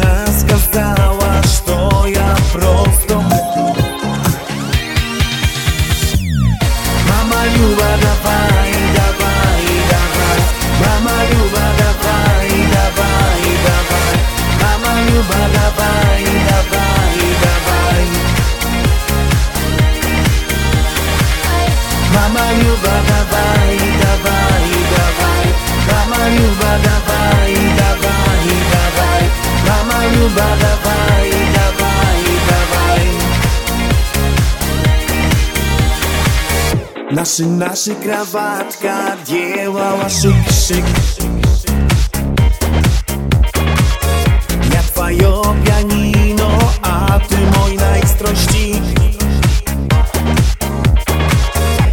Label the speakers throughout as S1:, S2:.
S1: она сказала, что я просто Мама Люба, давай, давай, давай. Мама Люба, давай, давай, давай. Мама Люба, давай, давай, давай. Мама Люба, давай, Наши, наши кроватка делала шик-шик Я твое пианино, а ты мой найстрощик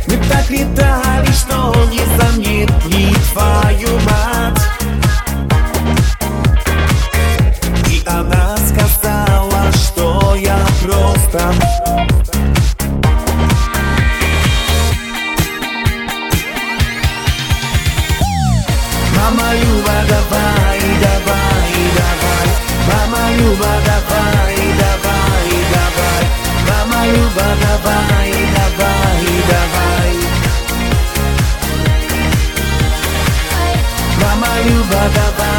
S1: Мы так летали, что не заметили Mamayu badavai, davai, davai Mamayu badavai, davai, davai Mamayu badavai, davai, davai Mamayu badavai